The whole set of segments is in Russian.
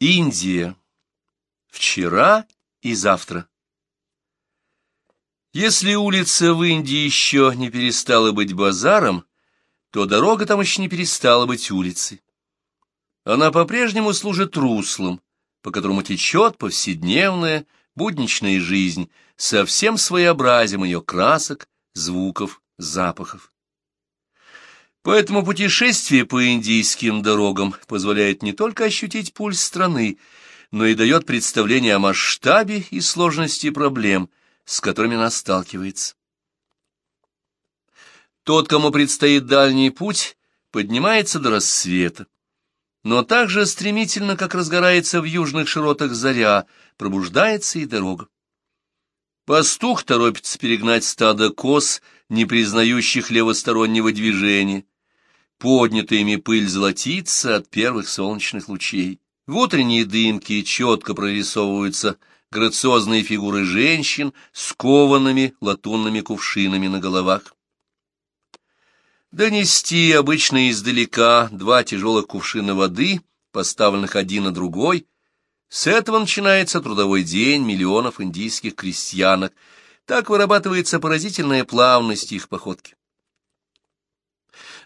Индия. Вчера и завтра. Если улица в Индии еще не перестала быть базаром, то дорога там еще не перестала быть улицей. Она по-прежнему служит руслом, по которому течет повседневная, будничная жизнь со всем своеобразием ее красок, звуков, запахов. Поэтому путешествие по индийским дорогам позволяет не только ощутить пульс страны, но и дает представление о масштабе и сложности проблем, с которыми она сталкивается. Тот, кому предстоит дальний путь, поднимается до рассвета. Но так же стремительно, как разгорается в южных широтах заря, пробуждается и дорога. Пастух торопится перегнать стадо коз, не признающих левостороннего движения. Поднятая ими пыль золотится от первых солнечных лучей. В утренней дымке четко прорисовываются грациозные фигуры женщин с коваными латунными кувшинами на головах. Донести обычно издалека два тяжелых кувшина воды, поставленных один на другой, с этого начинается трудовой день миллионов индийских крестьянок, так вырабатывается поразительная плавность их походки.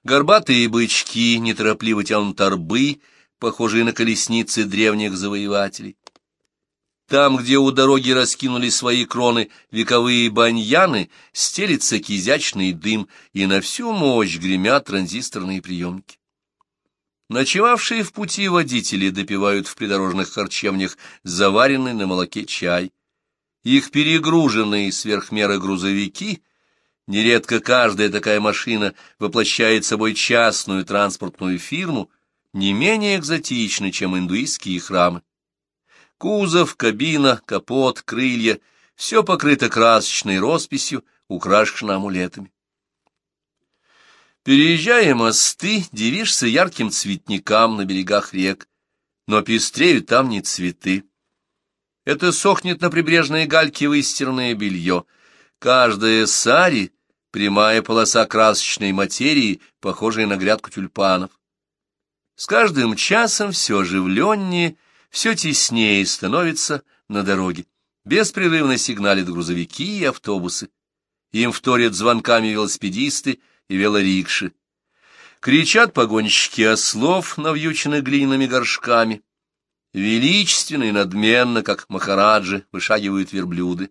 Горбатые бычки неторопливо тянут арбы, похожие на колесницы древних завоевателей. Там, где у дороги раскинули свои кроны вековые баньяны, стелится кизячный дым, и на всю мощь гремят транзисторные приемники. Ночевавшие в пути водители допивают в придорожных харчевнях заваренный на молоке чай. Их перегруженные сверхмеры грузовики — Нередко каждая такая машина воплощает собой частную транспортную фирму, не менее экзотичны, чем индуистские храмы. Кузов, кабина, капот, крылья — все покрыто красочной росписью, украшено амулетами. Переезжая мосты, дивишься ярким цветникам на берегах рек, но пестреют там не цветы. Это сохнет на прибрежной гальке выстиранное белье — Каждая сари — прямая полоса красочной материи, похожая на грядку тюльпанов. С каждым часом все оживленнее, все теснее становится на дороге. Беспрерывно сигналят грузовики и автобусы. Им вторят звонками велосипедисты и велорикши. Кричат погонщики ослов, навьюченных глиняными горшками. Величественно и надменно, как махараджи, вышагивают верблюды.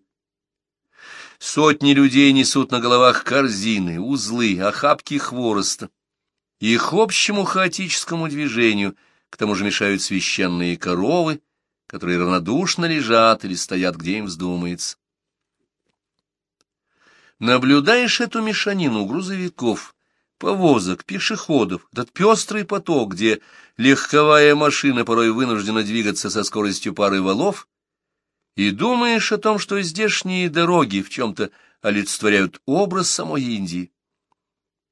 Сотни людей несут на головах корзины, узлы, охапки хвороста. Их общему хаотическому движению к тому же мешают священные коровы, которые равнодушно лежат или стоят, где им вздумается. Наблюдаешь эту мешанину грузовиков, повозок, пешеходов, этот пестрый поток, где легковая машина порой вынуждена двигаться со скоростью пары валов, и думаешь о том, что здешние дороги в чем-то олицетворяют образ самой Индии.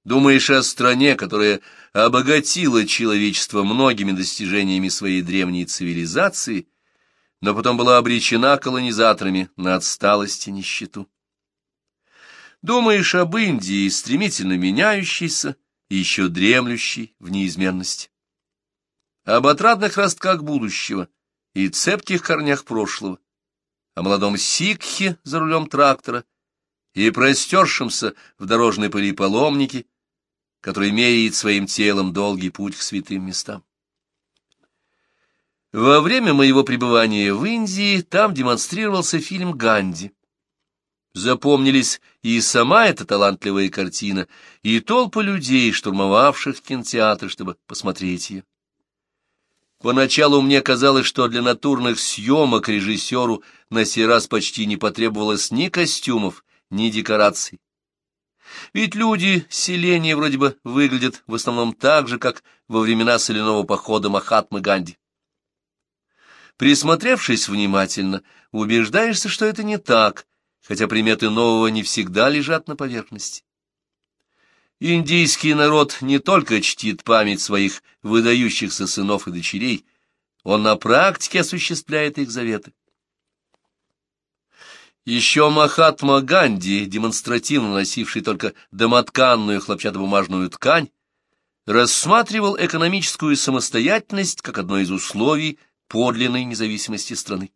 Думаешь о стране, которая обогатила человечество многими достижениями своей древней цивилизации, но потом была обречена колонизаторами на отсталость и нищету. Думаешь об Индии, стремительно меняющейся и еще дремлющей в неизменности. Об отрадных ростках будущего и цепких корнях прошлого о молодом сикхе за рулем трактора и простершемся в дорожной пыли паломнике, который меряет своим телом долгий путь к святым местам. Во время моего пребывания в Индии там демонстрировался фильм «Ганди». Запомнились и сама эта талантливая картина, и толпы людей, штурмовавших кинотеатр, чтобы посмотреть ее. Поначалу мне казалось, что для натурных съемок режиссеру на сей раз почти не потребовалось ни костюмов, ни декораций. Ведь люди селения вроде бы выглядят в основном так же, как во времена соляного похода Махатмы Ганди. Присмотревшись внимательно, убеждаешься, что это не так, хотя приметы нового не всегда лежат на поверхности. Индийский народ не только чтит память своих выдающихся сынов и дочерей, он на практике осуществляет их заветы. Еще Махатма Ганди, демонстративно носивший только домотканную хлопчатобумажную ткань, рассматривал экономическую самостоятельность как одно из условий подлинной независимости страны.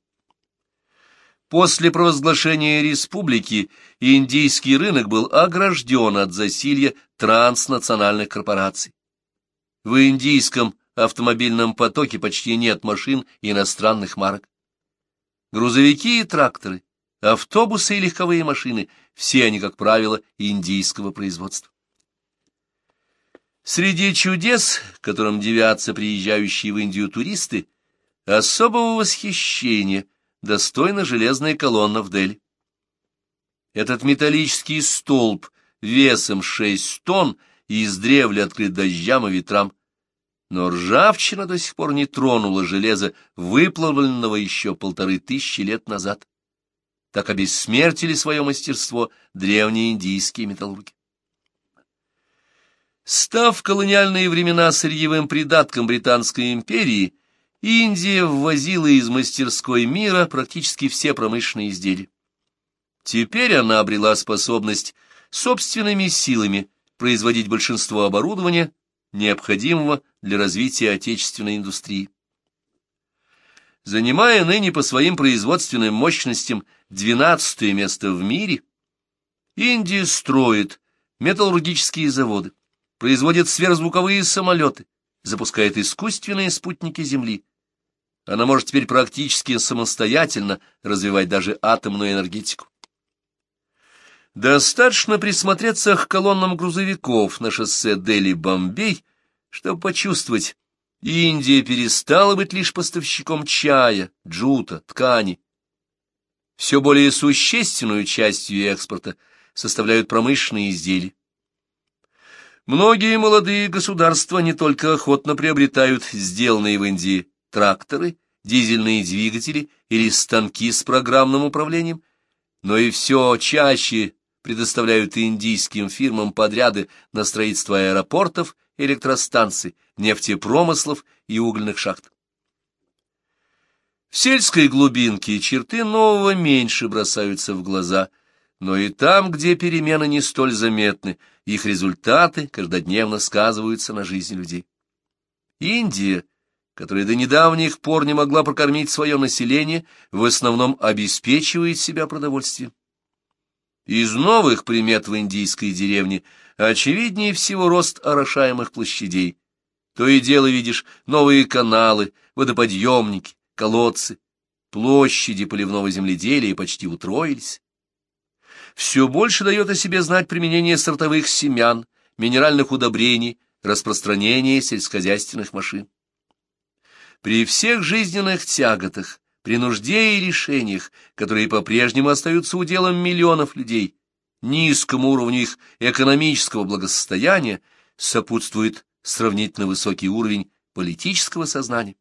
После провозглашения республики индийский рынок был огражден от засилья транснациональных корпораций. В индийском автомобильном потоке почти нет машин иностранных марок. Грузовики и тракторы, автобусы и легковые машины – все они, как правило, индийского производства. Среди чудес, которым девятся приезжающие в Индию туристы, особого восхищения достойна железная колонна в Дели. Этот металлический столб весом шесть тонн и издревле открыт дождям и ветрам, но ржавчина до сих пор не тронула железо, выплавленного еще полторы тысячи лет назад. Так обессмертили свое мастерство древние индийские металлурги. Став в колониальные времена сырьевым придатком Британской империи, Индия ввозила из мастерской мира практически все промышленные изделия. Теперь она обрела способность собственными силами производить большинство оборудования, необходимого для развития отечественной индустрии. Занимая ныне по своим производственным мощностям 12 место в мире, Индия строит металлургические заводы, производит сверхзвуковые самолеты, запускает искусственные спутники Земли. Она может теперь практически самостоятельно развивать даже атомную энергетику. Достаточно присмотреться к колоннам грузовиков на шоссе Дели-Бомбей, чтобы почувствовать, Индия перестала быть лишь поставщиком чая, джута, ткани. Все более существенную частью экспорта составляют промышленные изделия. Многие молодые государства не только охотно приобретают сделанные в Индии тракторы, дизельные двигатели или станки с программным управлением, но и все чаще предоставляют индийским фирмам подряды на строительство аэропортов, электростанций, нефтепромыслов и угольных шахт. В сельской глубинке черты нового меньше бросаются в глаза – но и там, где перемены не столь заметны, их результаты каждодневно сказываются на жизни людей. Индия, которая до недавних пор не могла прокормить свое население, в основном обеспечивает себя продовольствием. Из новых примет в индийской деревне очевиднее всего рост орошаемых площадей. То и дело видишь новые каналы, водоподъемники, колодцы. Площади поливного земледелия почти утроились все больше дает о себе знать применение сортовых семян, минеральных удобрений, распространение сельскохозяйственных машин. При всех жизненных тяготах, при нужде и решениях, которые по-прежнему остаются уделом миллионов людей, низкому уровню их экономического благосостояния сопутствует сравнительно высокий уровень политического сознания.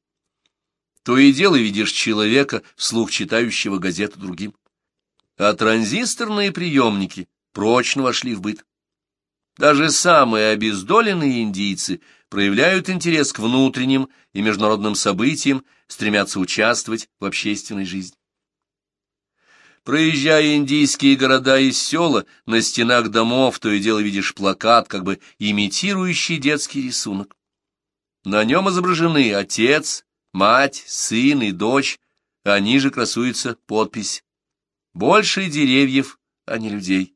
То и дело видишь человека, вслух читающего газету другим а транзисторные приемники прочно вошли в быт. Даже самые обездоленные индийцы проявляют интерес к внутренним и международным событиям, стремятся участвовать в общественной жизни. Проезжая индийские города и села, на стенах домов то и дело видишь плакат, как бы имитирующий детский рисунок. На нем изображены отец, мать, сын и дочь, а ниже красуется подпись больше деревьев, а не людей.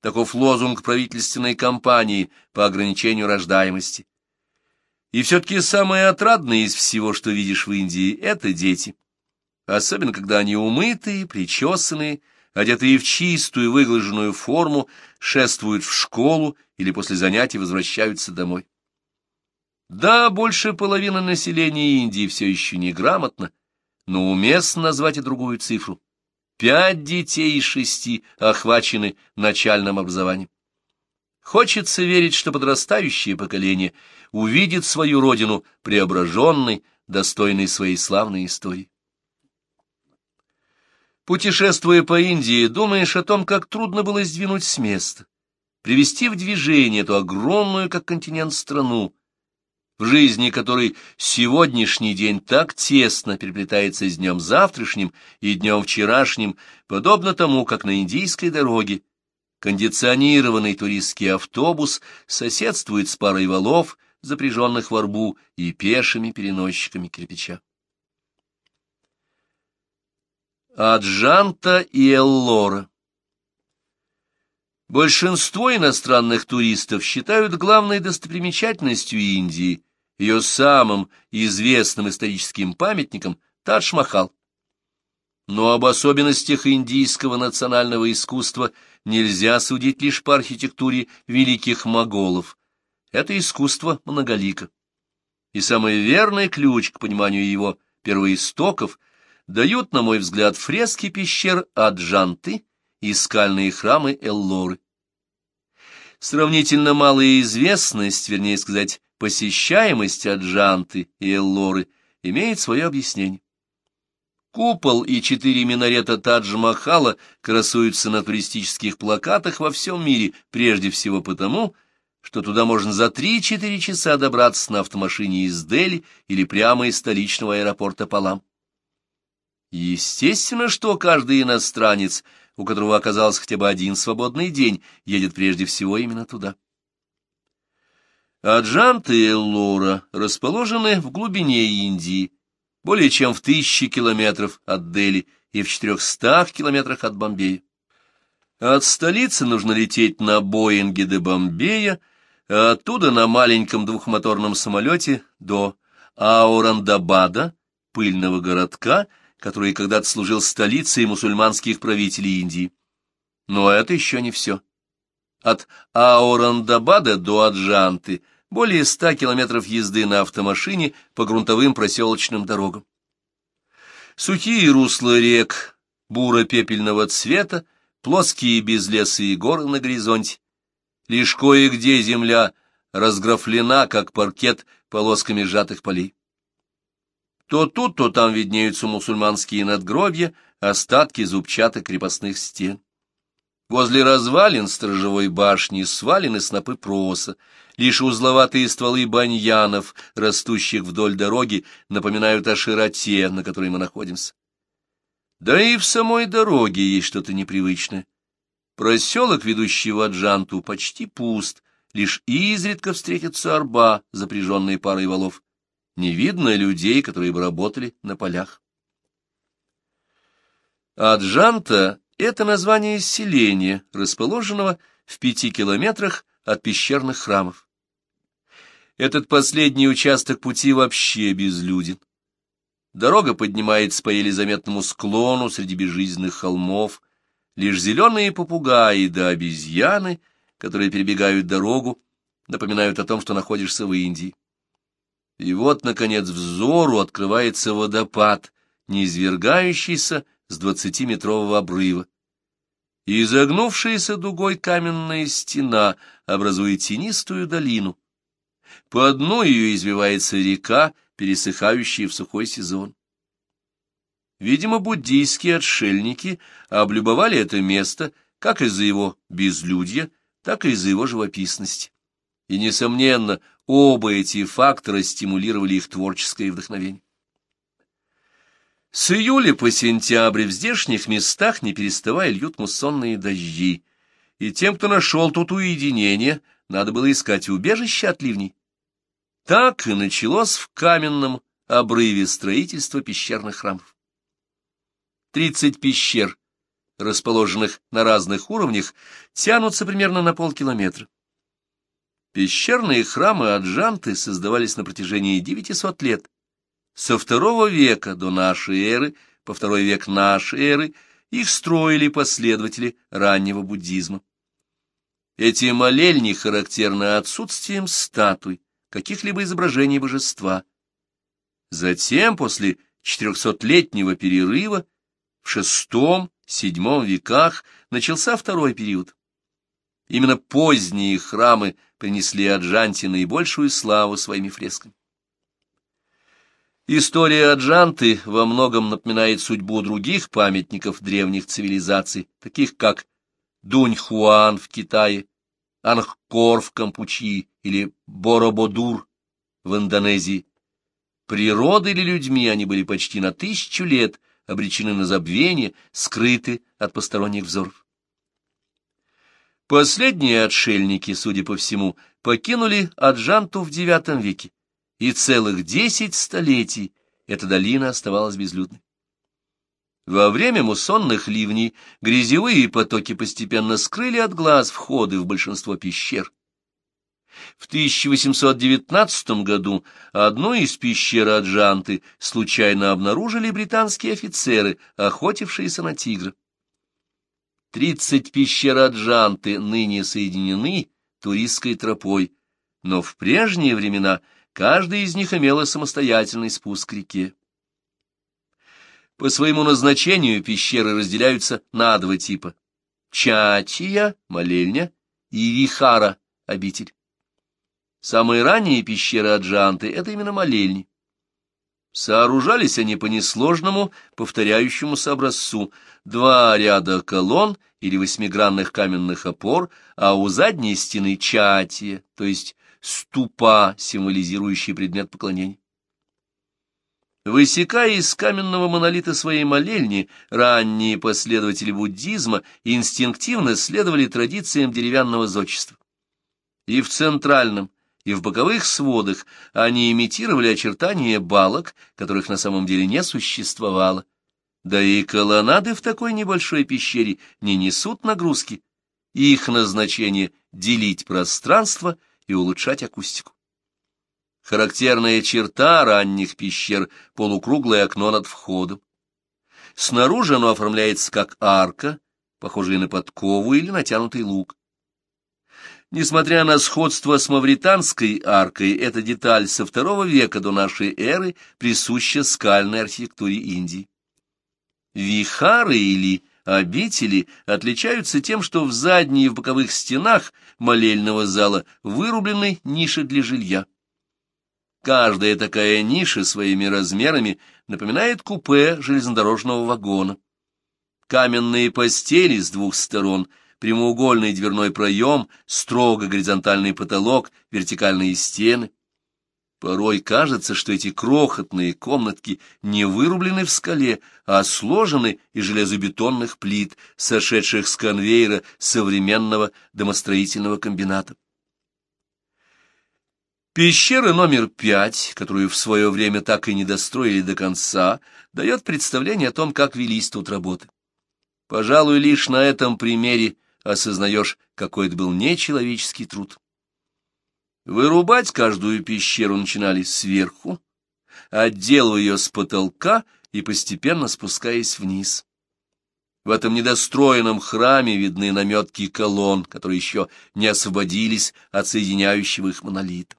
Таков лозунг правительственной кампании по ограничению рождаемости. И все-таки самое отрадное из всего, что видишь в Индии, — это дети. Особенно, когда они умытые, причесанные, одетые в чистую выглаженную форму, шествуют в школу или после занятий возвращаются домой. Да, больше половины населения Индии все еще неграмотно, но уместно назвать и другую цифру Пять детей из шести охвачены начальным образованием. Хочется верить, что подрастающее поколение увидит свою родину преображенной, достойной своей славной истории. Путешествуя по Индии, думаешь о том, как трудно было сдвинуть с места, привести в движение эту огромную, как континент, страну, в жизни которой сегодняшний день так тесно переплетается с днем завтрашним и днем вчерашним, подобно тому, как на индийской дороге кондиционированный туристский автобус соседствует с парой валов, запряженных в арбу, и пешими переносчиками кирпича. Аджанта и Эллора Большинство иностранных туристов считают главной достопримечательностью Индии, ее самым известным историческим памятником Тадж-Махал. Но об особенностях индийского национального искусства нельзя судить лишь по архитектуре великих моголов. Это искусство многолико. И самый верный ключ к пониманию его первоистоков дают, на мой взгляд, фрески пещер Аджанты и скальные храмы Эллоры. Сравнительно малая известность, вернее сказать, посещаемость Аджанты и Эллоры имеет свое объяснение. Купол и четыре минарета Тадж-Махала красуются на туристических плакатах во всем мире, прежде всего потому, что туда можно за три-четыре часа добраться на автомашине из Дели или прямо из столичного аэропорта Палам. Естественно, что каждый иностранец – у которого оказался хотя бы один свободный день, едет прежде всего именно туда. Аджанта и Эллора расположены в глубине Индии, более чем в тысячи километров от Дели и в четырехстах километрах от Бомбея. От столицы нужно лететь на Боинге до Бомбея, а оттуда на маленьком двухмоторном самолете до Аурандабада, пыльного городка, который когда-то служил столицей мусульманских правителей Индии. Но это еще не все. От Аурандабада до Аджанты более ста километров езды на автомашине по грунтовым проселочным дорогам. Сухие русла рек, буро-пепельного цвета, плоские безлесые горы на горизонте. Лишь кое-где земля разграфлена, как паркет, полосками сжатых полей. То тут, то там виднеются мусульманские надгробья, остатки зубчатых крепостных стен. Возле развалин сторожевой башни свалены снопы проса, лишь узловатые стволы баньянов, растущих вдоль дороги, напоминают о широте, на которой мы находимся. Да и в самой дороге есть что-то непривычное. Проселок, ведущий в Аджанту, почти пуст, лишь изредка встретится арба, запряженная парой валов не видно людей, которые бы работали на полях. Аджанта — это название селения, расположенного в пяти километрах от пещерных храмов. Этот последний участок пути вообще безлюден. Дорога поднимается по еле заметному склону среди безжизненных холмов, лишь зеленые попугаи да обезьяны, которые перебегают дорогу, напоминают о том, что находишься в Индии. И вот, наконец, взору открывается водопад, неизвергающийся с двадцатиметрового обрыва. И изогнувшаяся дугой каменная стена образует тенистую долину. По дну ее извивается река, пересыхающая в сухой сезон. Видимо, буддийские отшельники облюбовали это место как из-за его безлюдья, так и из-за его живописности. И, несомненно, Оба эти фактора стимулировали их творческое вдохновение. С июля по сентябрь в здешних местах не переставая льют муссонные дожди, и тем, кто нашел тут уединение, надо было искать убежище от ливней. Так и началось в каменном обрыве строительство пещерных храмов. Тридцать пещер, расположенных на разных уровнях, тянутся примерно на полкилометра. Пещерные храмы Аджанты создавались на протяжении 900 лет. Со второго века до нашей эры по второй век нашей эры их строили последователи раннего буддизма. Эти молельни характерны отсутствием статуй, каких-либо изображений божества. Затем, после четырехсотлетнего перерыва, в VI-VII веках начался второй период. Именно поздние храмы принесли Аджанте наибольшую славу своими фресками. История Аджанты во многом напоминает судьбу других памятников древних цивилизаций, таких как Дуньхуан в Китае, Ангкор в Кампучи или Борободур в Индонезии. Природой или людьми они были почти на тысячу лет обречены на забвение, скрыты от посторонних взоров. Последние отшельники, судя по всему, покинули Аджанту в IX веке, и целых десять столетий эта долина оставалась безлюдной. Во время муссонных ливней грязевые потоки постепенно скрыли от глаз входы в большинство пещер. В 1819 году одну из пещер Аджанты случайно обнаружили британские офицеры, охотившиеся на тигра. Тридцать пещер Аджанты ныне соединены туристской тропой, но в прежние времена каждая из них имела самостоятельный спуск к реке. По своему назначению пещеры разделяются на два типа — Чатия, молельня, и Вихара, обитель. Самые ранние пещеры Аджанты — это именно молельни. Сооружались они по несложному, повторяющемуся образцу. Два ряда колонн или восьмигранных каменных опор, а у задней стены чатия, то есть ступа, символизирующий предмет поклонения. Высекая из каменного монолита своей молельни, ранние последователи буддизма инстинктивно следовали традициям деревянного зодчества. И в центральном, и в боковых сводах они имитировали очертания балок, которых на самом деле не существовало. Да и колоннады в такой небольшой пещере не несут нагрузки. Их назначение — делить пространство и улучшать акустику. Характерная черта ранних пещер — полукруглое окно над входом. Снаружи оно оформляется как арка, похожая на подкову или натянутый лук. Несмотря на сходство с мавританской аркой, эта деталь со второго века до нашей эры присуща скальной архитектуре Индии. Вихары или обители отличаются тем, что в задней и в боковых стенах молельного зала вырублены ниши для жилья. Каждая такая ниша своими размерами напоминает купе железнодорожного вагона. Каменные постели с двух сторон, прямоугольный дверной проем, строго горизонтальный потолок, вертикальные стены. Порой кажется, что эти крохотные комнатки не вырублены в скале, а сложены из железобетонных плит, сошедших с конвейера современного домостроительного комбината. Пещера номер пять, которую в свое время так и не достроили до конца, дает представление о том, как велись тут работы. Пожалуй, лишь на этом примере осознаешь, какой это был нечеловеческий труд. Вырубать каждую пещеру начинали сверху, отделывая ее с потолка и постепенно спускаясь вниз. В этом недостроенном храме видны наметки колонн, которые еще не освободились от соединяющего их монолита.